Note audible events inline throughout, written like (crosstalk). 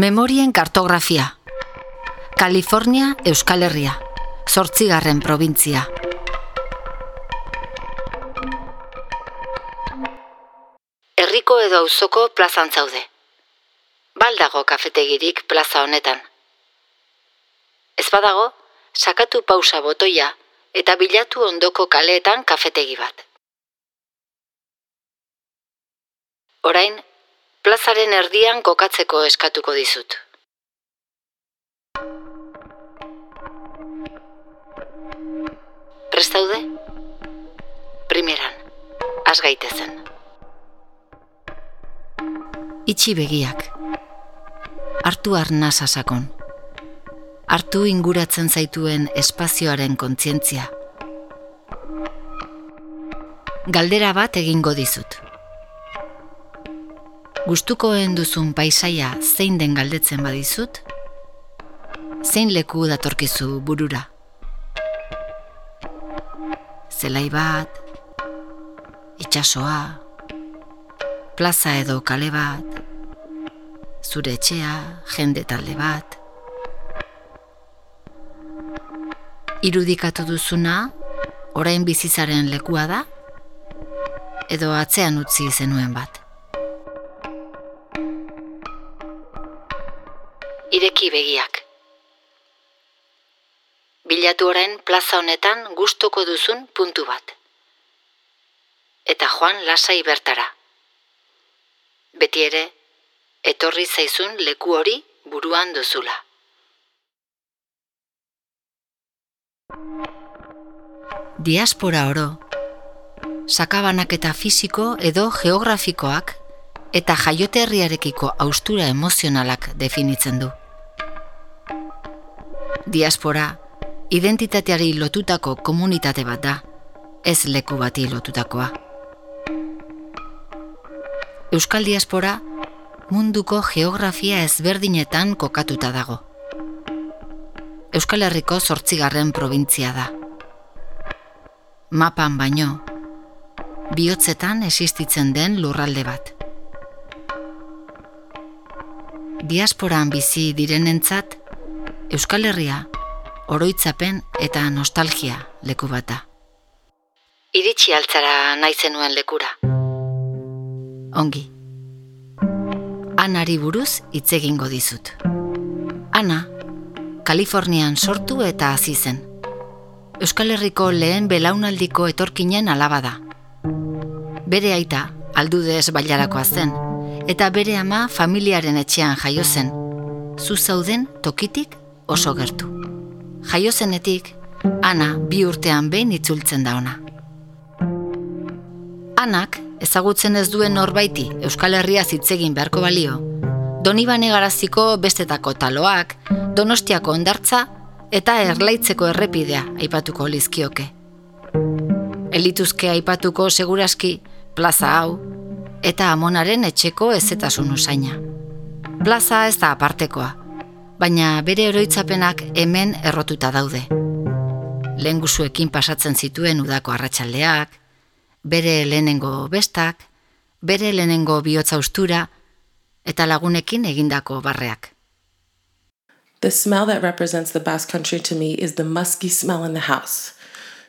Memorien kartografia. Kalifornia, Euskal Herria. Zortzigarren probintzia. Herriko edo auzoko plazan zaude. Baldago kafetegirik plaza honetan. Ez badago, sakatu pausa botoia eta bilatu ondoko kaleetan kafetegi bat. Orain, plazaren erdian kokatzeko eskatuko dizut. Prestaude? Primeran, has gaitezen. Itxi begiak. Hartu arnasa sakon. Hartu inguratzen zaituen espazioaren kontzientzia. Galdera bat egingo dizut. Gustukoen duzun paisaia zein den galdetzen badizut? Zein leku datorkizu burura? Zelai bat, itxasoa, plaza edo kale bat, zure etxea, jende talde bat. Irudikatu duzuna, orain bizizaren lekua da, edo atzean utzi zenuen bat. Ireki begiak. Bilatu orain plaza honetan gustoko duzun puntu bat. Eta joan lasai bertara. Beti ere, etorri zaizun leku hori buruan duzula. Diaspora oro, sakabanak eta fisiko edo geografikoak eta jaioterriarekiko austura emozionalak definitzen du. Diaspora, identitateari lotutako komunitate bat da, ez leku bati lotutakoa. Euskal diaspora munduko geografia ezberdinetan kokatuta dago. Euskal Herriko zortzigarren probintzia da. Mapan baino, bihotzetan existitzen den lurralde bat. Diasporan bizi direnentzat, Euskal Herria oroitzapen eta nostalgia leku bata. Iritsi altzara naizenuen lekura. Ongi. Anari buruz hitz egingo dizut. Ana, Kalifornian sortu eta hasi zen. Euskal Herriko lehen belaunaldiko etorkinen alaba da. Bere aita, aldudez bailarakoa zen, eta bere ama familiaren etxean jaio zen, zu zauden tokitik oso gertu. Jaio zenetik, Ana bi urtean behin itzultzen da ona. Anak, ezagutzen ez duen norbaiti Euskal Herria zitzegin beharko balio, Donibane garaziko bestetako taloak, Donostiako ondartza eta erlaitzeko errepidea aipatuko lizkioke. Elituzke aipatuko seguraski plaza hau eta amonaren etxeko ezetasun usaina. Plaza ez da apartekoa, baina bere oroitzapenak hemen errotuta daude. Lengusuekin pasatzen zituen udako arratsaldeak, bere lehenengo bestak, bere lehenengo bihotza ustura eta lagunekin egindako barreak. The smell that represents the Basque Country to me is the musky smell in the house.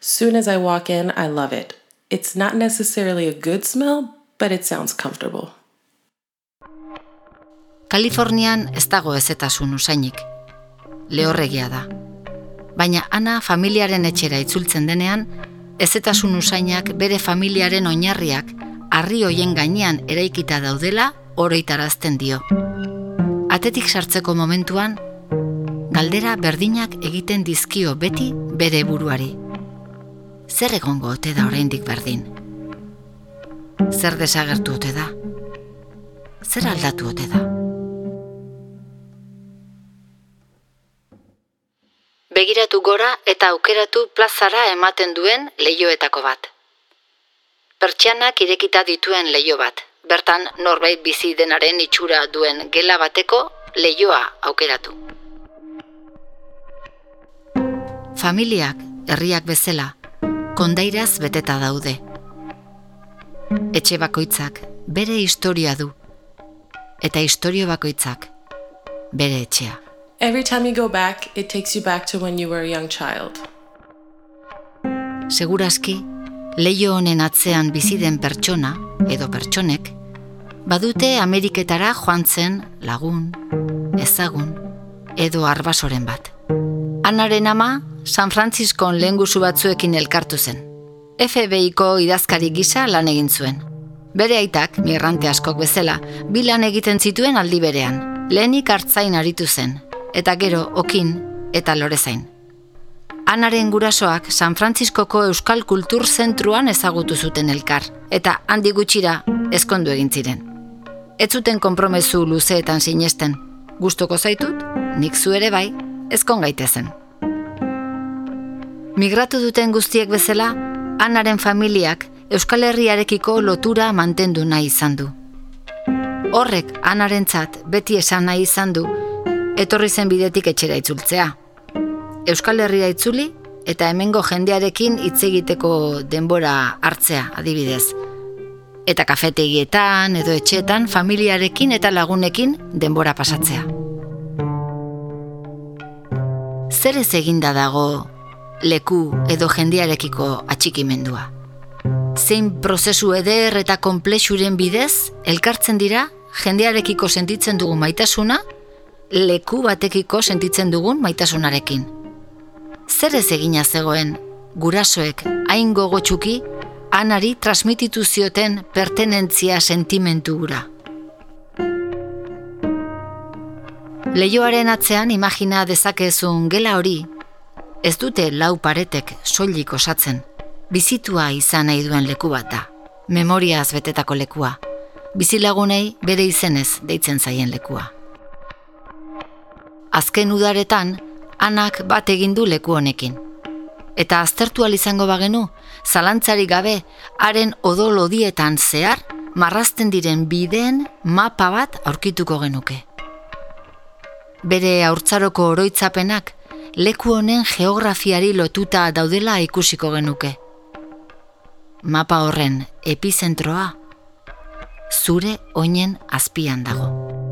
Soon as I walk in, I love it. It's not necessarily a good smell, but it sounds comfortable. Kalifornian ez dago ezetasun usainik. Lehorregia da. Baina ana familiaren etxera itzultzen denean, ezetasun usainak bere familiaren oinarriak harri hoien gainean eraikita daudela oroitarazten dio. Atetik sartzeko momentuan, galdera berdinak egiten dizkio beti bere buruari. Zer egongo ote da oraindik berdin? Zer desagertu ote da? Zer aldatu ote da? Begiratu gora eta aukeratu plazara ematen duen leioetako bat. Pertsianak irekita dituen leio bat, bertan norbait bizi denaren itxura duen gela bateko leioa aukeratu. Familiak, herriak bezala, kondairaz beteta daude. Etxe bakoitzak bere historia du, eta historio bakoitzak bere etxea. Every time you go back, it takes you back to when you were a young child. Segurazki, leio honen atzean bizi den pertsona edo pertsonek badute Ameriketara joan zen lagun, ezagun edo arbasoren bat. Anaren ama San Franciscon lehengusu batzuekin elkartu zen. FBI-ko idazkari gisa lan egin zuen. Bere aitak, migrante askok bezala, bi lan egiten zituen aldi berean. Lehenik hartzain aritu zen, eta gero okin eta lorezain. Anaren gurasoak San Frantziskoko Euskal Kultur Zentruan ezagutu zuten elkar, eta handi gutxira ezkondu egin ziren. Ez zuten konpromezu luzeetan sinesten. Gustoko zaitut, nik zu ere bai, ezkon gaitezen. Migratu duten guztiek bezala, Anaren familiak Euskal Herriarekiko lotura mantendu nahi izan du. Horrek Anarentzat beti esan nahi izan du etorri zen bidetik etxera itzultzea. Euskal Herria itzuli eta hemengo jendearekin hitz egiteko denbora hartzea adibidez. Eta kafetegietan edo etxeetan familiarekin eta lagunekin denbora pasatzea. Zer ez eginda dago leku edo jendearekiko atxikimendua? Zein prozesu eder eta konplexuren bidez elkartzen dira jendearekiko sentitzen dugu maitasuna leku batekiko sentitzen dugun maitasunarekin. Zer ez egina zegoen, gurasoek hain gogotxuki, anari transmititu zioten pertenentzia sentimentu gura. Leioaren atzean imagina dezakezun gela hori, ez dute lau paretek soilik osatzen, bizitua izan nahi duen leku bat da, memoriaz betetako lekua, bizilagunei bere izenez deitzen zaien lekua. Azken udaretan, anak bat egin du leku honekin. Eta aztertu izango bagenu, zalantzari gabe, haren odolodietan zehar, marrazten diren bideen mapa bat aurkituko genuke. Bere haurtzaroko oroitzapenak, leku honen geografiari lotuta daudela ikusiko genuke. Mapa horren epizentroa, zure oinen azpian dago.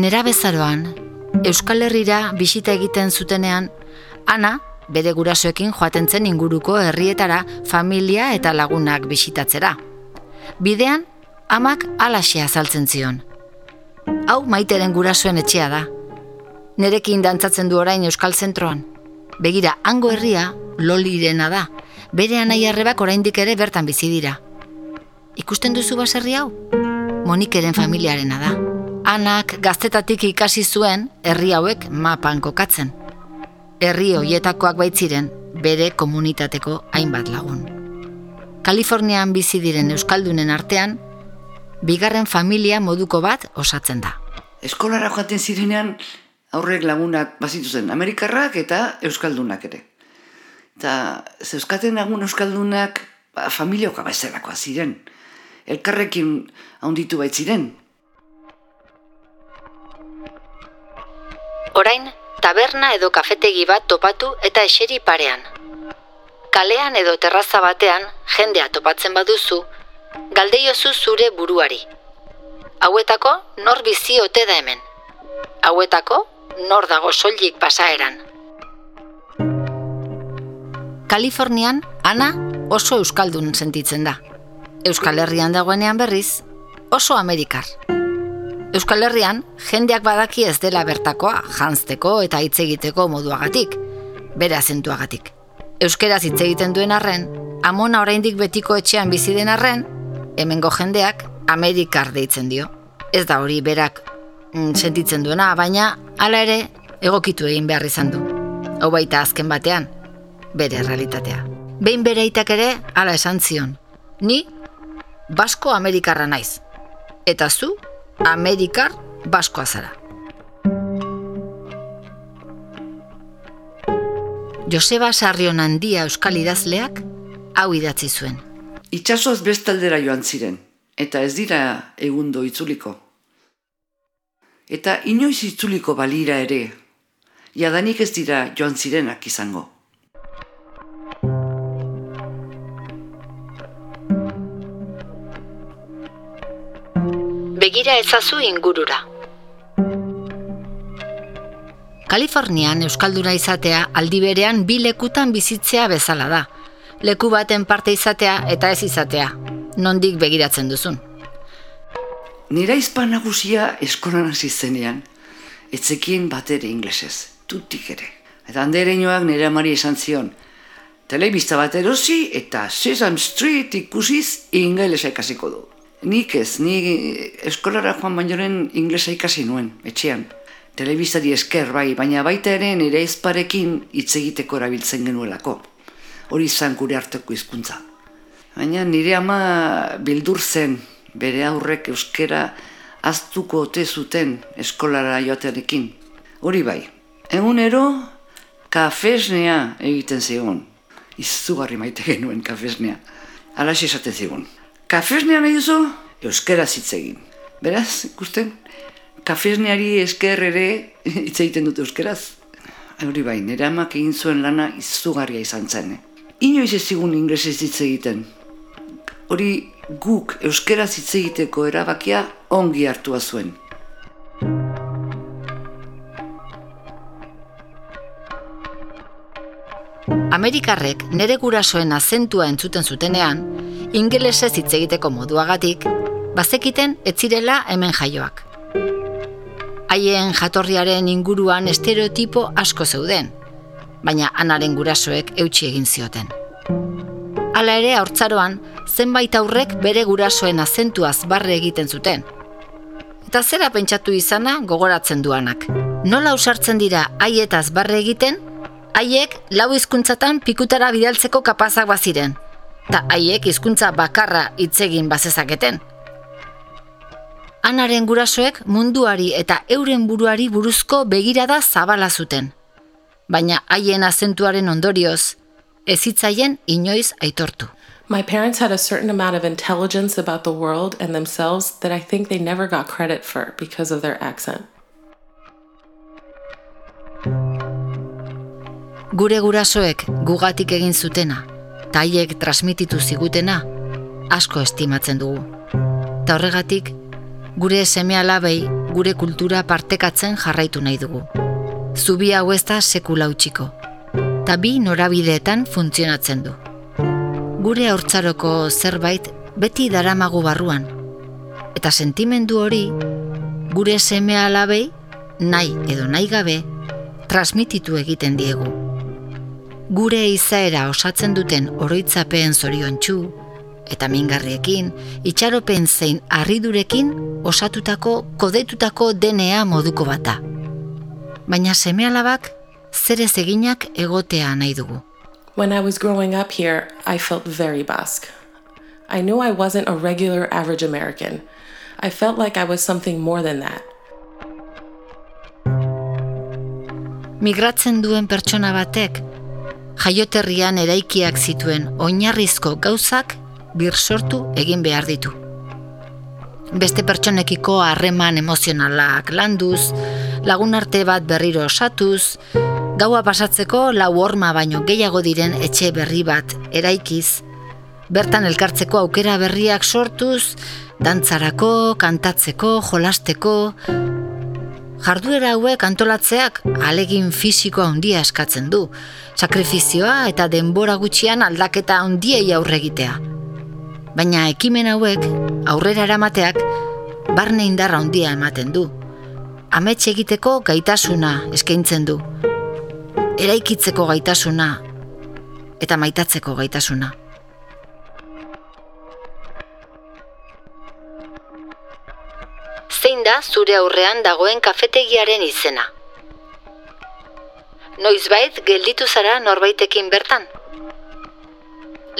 Nera bezaroan, Euskal Herrira bisita egiten zutenean, Ana, bere gurasoekin joaten zen inguruko herrietara familia eta lagunak bisitatzera. Bidean, amak alaxea azaltzen zion. Hau maiteren gurasoen etxea da. Nerekin dantzatzen du orain Euskal Zentroan. Begira, hango herria, lolirena da. Bere anai arrebak oraindik ere bertan bizi dira. Ikusten duzu baserri hau? Monikeren familiarena da. Anak gaztetatik ikasi zuen herri hauek mapan kokatzen. Herri hoietakoak baitziren bere komunitateko hainbat lagun. Kalifornian bizi diren euskaldunen artean, bigarren familia moduko bat osatzen da. Eskolara joaten zirenean aurrek lagunak bazitu zen, Amerikarrak eta euskaldunak ere. Eta zeuskaten lagun euskaldunak ba, familioka bezalakoa ziren. Elkarrekin handitu baitziren, Orain, taberna edo kafetegi bat topatu eta eseri parean. Kalean edo terraza batean, jendea topatzen baduzu, galdeiozu zure buruari. Hauetako, nor bizi ote da hemen. Hauetako, nor dago soilik pasaeran. Kalifornian, Ana oso euskaldun sentitzen da. Euskal Herrian dagoenean berriz, oso amerikar. Euskal Herrian, jendeak badaki ez dela bertakoa, jantzteko eta hitz egiteko moduagatik, bere azentuagatik. Euskeraz hitz egiten duen arren, amona oraindik betiko etxean bizi den arren, hemengo jendeak Amerikar deitzen dio. Ez da hori berak mm, sentitzen duena, baina hala ere egokitu egin behar izan du. Hau baita azken batean, bere realitatea. Behin bere itak ere, hala esan zion. Ni, Basko Amerikarra naiz. Eta zu, Amerikar Baskoa zara. Joseba Sarrion handia euskal idazleak hau idatzi zuen. Itxasoaz bestaldera joan ziren, eta ez dira egundo itzuliko. Eta inoiz itzuliko balira ere, jadanik ez dira joan zirenak izango. Begira ezazu ingurura. Kalifornian euskalduna izatea aldi berean bi lekutan bizitzea bezala da. Leku baten parte izatea eta ez izatea. Nondik begiratzen duzun. Nira izpan nagusia eskolan hasi zenean, etzekien bat ere inglesez, tutik ere. Eta handere inoak nire amari esan zion, telebista bat erosi eta Sesame Street ikusiz ingelesa ikasiko du. Nik ez, ni eskolara joan bainoren inglesa ikasi nuen, etxean. Telebistari esker bai, baina baita ere nire ezparekin hitz egiteko erabiltzen genuelako. Hori izan gure arteko hizkuntza. Baina nire ama bildur zen bere aurrek euskera aztuko ote zuten eskolara joatearekin. Hori bai, egunero kafesnea egiten zigun. Izugarri maite genuen kafesnea. Alaxi esaten zigun. Kafesnea nahi duzu, euskera zitzegin. Beraz, ikusten, kafesneari esker ere (laughs) hitz egiten dute euskeraz. Hori bai, nire amak egin zuen lana izugarria izan zen. Inoiz ez zigun inglesez hitz egiten. Hori guk euskera hitz egiteko erabakia ongi hartua zuen. Amerikarrek nere gurasoen azentua entzuten zutenean, ingelesez hitz egiteko moduagatik, bazekiten ez zirela hemen jaioak. Haien jatorriaren inguruan estereotipo asko zeuden, baina anaren gurasoek eutxi egin zioten. Hala ere, haurtzaroan, zenbait aurrek bere gurasoen azentuaz barre egiten zuten. Eta zera pentsatu izana gogoratzen duanak. Nola usartzen dira haietaz barre egiten, haiek lau hizkuntzatan pikutara bidaltzeko kapazak baziren. Ta haiek hizkuntza bakarra hitz egin bazezaketen. Anaren gurasoek munduari eta euren buruari buruzko begirada zabala zuten. Baina haien azentuaren ondorioz, ez hitzaien inoiz aitortu. My parents had a certain amount of intelligence about the world and themselves that I think they never got credit for because of their accent. Gure gurasoek gugatik egin zutena, eta haiek transmititu zigutena, asko estimatzen dugu. Ta horregatik, gure seme alabei gure kultura partekatzen jarraitu nahi dugu. Zubi hau ez da sekula utxiko, eta bi norabideetan funtzionatzen du. Gure haurtzaroko zerbait beti daramagu barruan, eta sentimendu hori gure seme alabei nahi edo nahi gabe transmititu egiten diegu. Gure izaera osatzen duten oroitzapen zoriontsu eta mingarriekin, itxaropen zein harridurekin osatutako kodetutako DNA moduko bata. Baina semealabak zer ez eginak egotea nahi dugu. When I was growing up here, I felt very Basque. I knew I wasn't a regular average American. I felt like I was something more than that. Migratzen duen pertsona batek, jaioterrian eraikiak zituen oinarrizko gauzak bir sortu egin behar ditu. Beste pertsonekiko harreman emozionalak landuz, lagun arte bat berriro osatuz, gaua pasatzeko lau horma baino gehiago diren etxe berri bat eraikiz, bertan elkartzeko aukera berriak sortuz, dantzarako, kantatzeko, jolasteko, jarduera hauek antolatzeak alegin fisiko handia eskatzen du, sakrifizioa eta denbora gutxian aldaketa handiei aurre egitea. Baina ekimen hauek aurrera eramateak barne indarra handia ematen du. Amets egiteko gaitasuna eskaintzen du. Eraikitzeko gaitasuna eta maitatzeko gaitasuna. Da zure aurrean dagoen kafetegiaren izena? Noizbait gelditu zara norbaitekin bertan?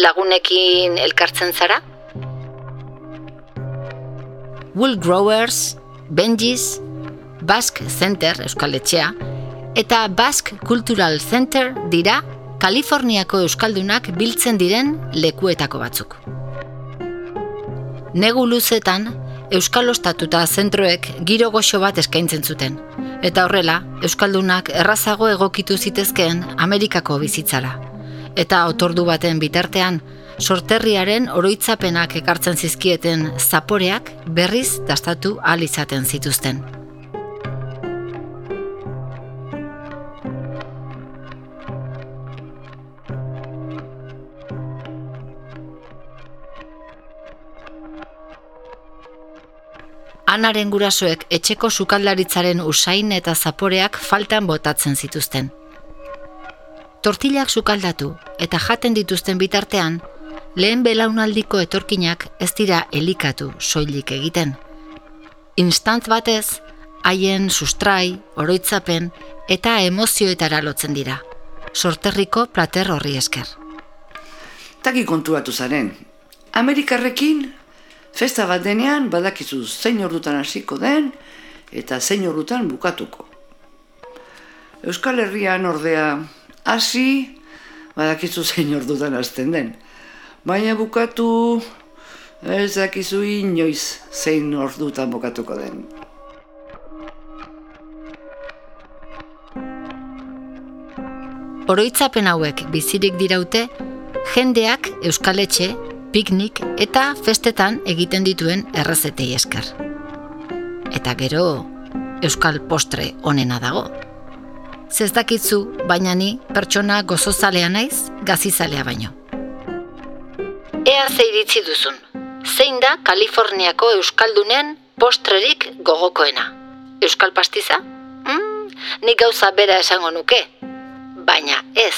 Lagunekin elkartzen zara? Wool Growers, Benji's, Basque Center Euskaletxea eta Basque Cultural Center dira Kaliforniako euskaldunak biltzen diren lekuetako batzuk. Negu luzetan, Euskal Ostatuta zentroek giro goxo bat eskaintzen zuten, eta horrela, Euskaldunak errazago egokitu zitezkeen Amerikako bizitzara, Eta otordu baten bitartean, sorterriaren oroitzapenak ekartzen zizkieten zaporeak berriz dastatu ahal izaten zituzten. Anaren gurasoek etxeko sukaldaritzaren usain eta zaporeak faltan botatzen zituzten. Tortillak sukaldatu eta jaten dituzten bitartean, lehen belaunaldiko etorkinak ez dira elikatu soilik egiten. Instant batez, haien sustrai, oroitzapen eta emozioetara lotzen dira. Sorterriko plater horri esker. Taki kontuatu zaren, Amerikarrekin Festa bat denean badakizu zein ordutan hasiko den eta zein ordutan bukatuko. Euskal Herrian ordea hasi badakizu zein ordutan hasten den. Baina bukatu ez dakizu inoiz zein ordutan bukatuko den. Oroitzapen hauek bizirik diraute, jendeak Euskaletxe piknik eta festetan egiten dituen errezetei esker. Eta gero, euskal postre onena dago. Zezdakitzu, baina ni pertsona gozozalea naiz, gazizalea baino. Ea zeiritzi duzun, zein da Kaliforniako euskaldunen postrerik gogokoena? Euskal pastiza? Mm, nik gauza bera esango nuke, baina ez,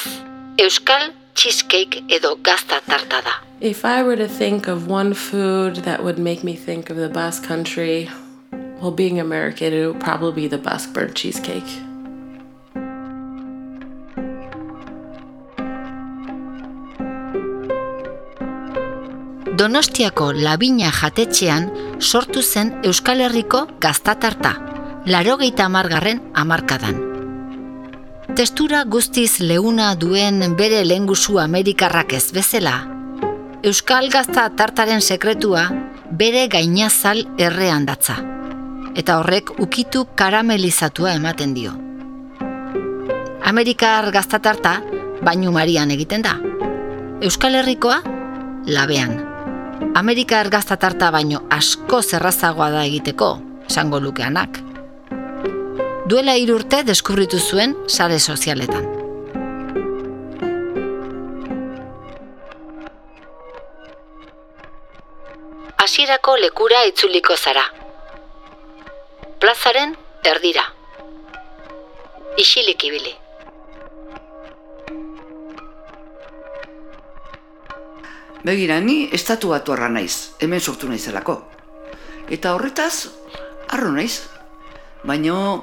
euskal cheesecake edo gazta tarta da. If I were to think of one food that would make me think of the Basque country, well, being American, it would probably be the Basque burnt cheesecake. Donostiako labina jatetxean sortu zen Euskal Herriko gaztatarta, larogeita amargarren amarkadan. Testura guztiz leuna duen bere lengusu amerikarrak ez bezala, Euskal gazta tartaren sekretua bere gainazal errean datza. Eta horrek ukitu karamelizatua ematen dio. Amerikar gazta tarta bainu marian egiten da. Euskal Herrikoa labean. Amerikar gazta tarta baino asko zerrazagoa da egiteko, esango lukeanak. Duela irurte deskubritu zuen sare sozialetan. Hasierako lekura itzuliko zara. Plazaren erdira. Isilik ibili. Begira, ni estatu batu naiz, hemen sortu naizelako. Eta horretaz, arro naiz. Baina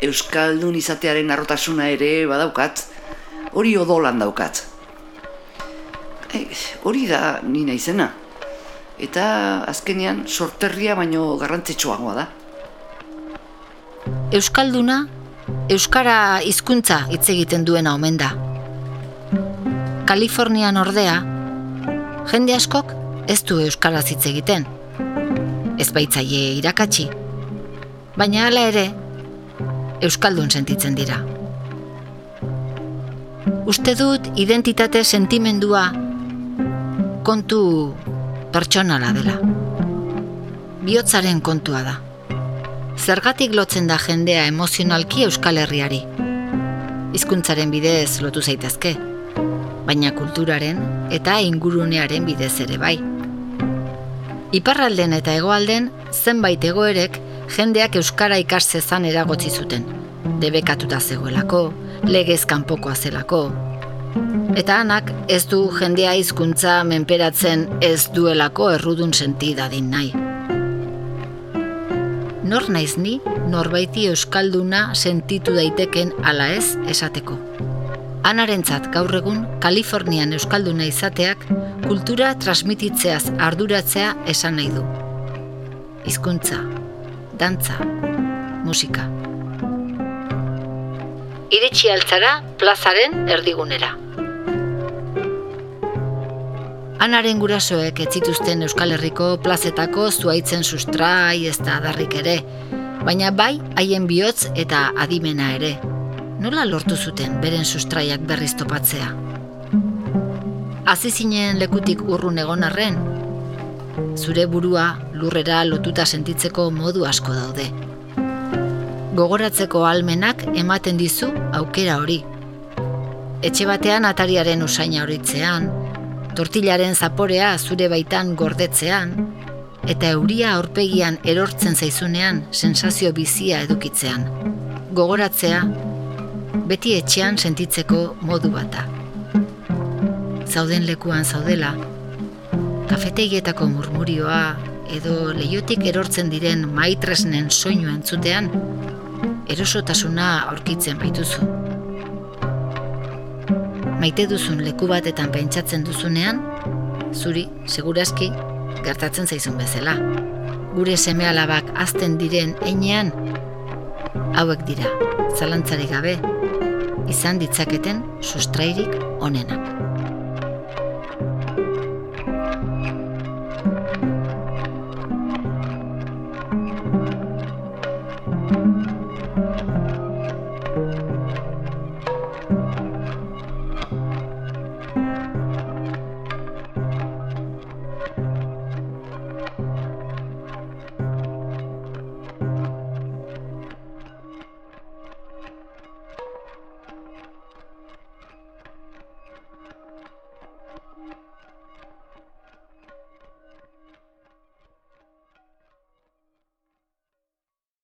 Euskaldun izatearen arrotasuna ere badaukat, hori odolan daukat. hori da ni naizena eta azkenean sorterria baino garrantzitsuagoa da. Euskalduna, Euskara hizkuntza hitz egiten duena omen da. Kalifornian ordea, jende askok ez du Euskaraz hitz egiten. Ez baitzaie irakatsi. Baina hala ere, Euskaldun sentitzen dira. Uste dut identitate sentimendua kontu pertsonala dela. Biotzaren kontua da. Zergatik lotzen da jendea emozionalki Euskal Herriari. Hizkuntzaren bidez lotu zaitezke, baina kulturaren eta ingurunearen bidez ere bai. Iparralden eta hegoalden zenbait egoerek jendeak euskara ikassezan eragotzi zuten. Debekatuta zegoelako, legez kanpokoa zelako, Eta anak ez du jendea hizkuntza menperatzen ez duelako errudun sentidadin nahi. Nor naiz ni norbaiti euskalduna sentitu daiteken ala ez esateko. Anarentzat gaur egun Kalifornian euskalduna izateak kultura transmititzeaz arduratzea esan nahi du. Hizkuntza, dantza, musika. Iritsi altzara plazaren erdigunera. Anaren gurasoek ez zituzten Euskal Herriko plazetako zuaitzen sustrai ez da adarrik ere, baina bai haien bihotz eta adimena ere. Nola lortu zuten beren sustraiak berriz topatzea? Hazi zinen lekutik urrun egon arren, zure burua lurrera lotuta sentitzeko modu asko daude. Gogoratzeko almenak ematen dizu aukera hori. Etxe batean atariaren usaina horitzean, tortilaren zaporea zure baitan gordetzean, eta euria aurpegian erortzen zaizunean sensazio bizia edukitzean. Gogoratzea, beti etxean sentitzeko modu bata. Zauden lekuan zaudela, kafetegietako murmurioa edo leiotik erortzen diren maitresnen soinu entzutean, erosotasuna aurkitzen baituzu. Maite duzun leku batetan pentsatzen duzunean, zuri, segurazki, gertatzen zaizun bezala. Gure seme alabak azten diren einean, hauek dira, zalantzarik gabe, izan ditzaketen sustrairik onenak.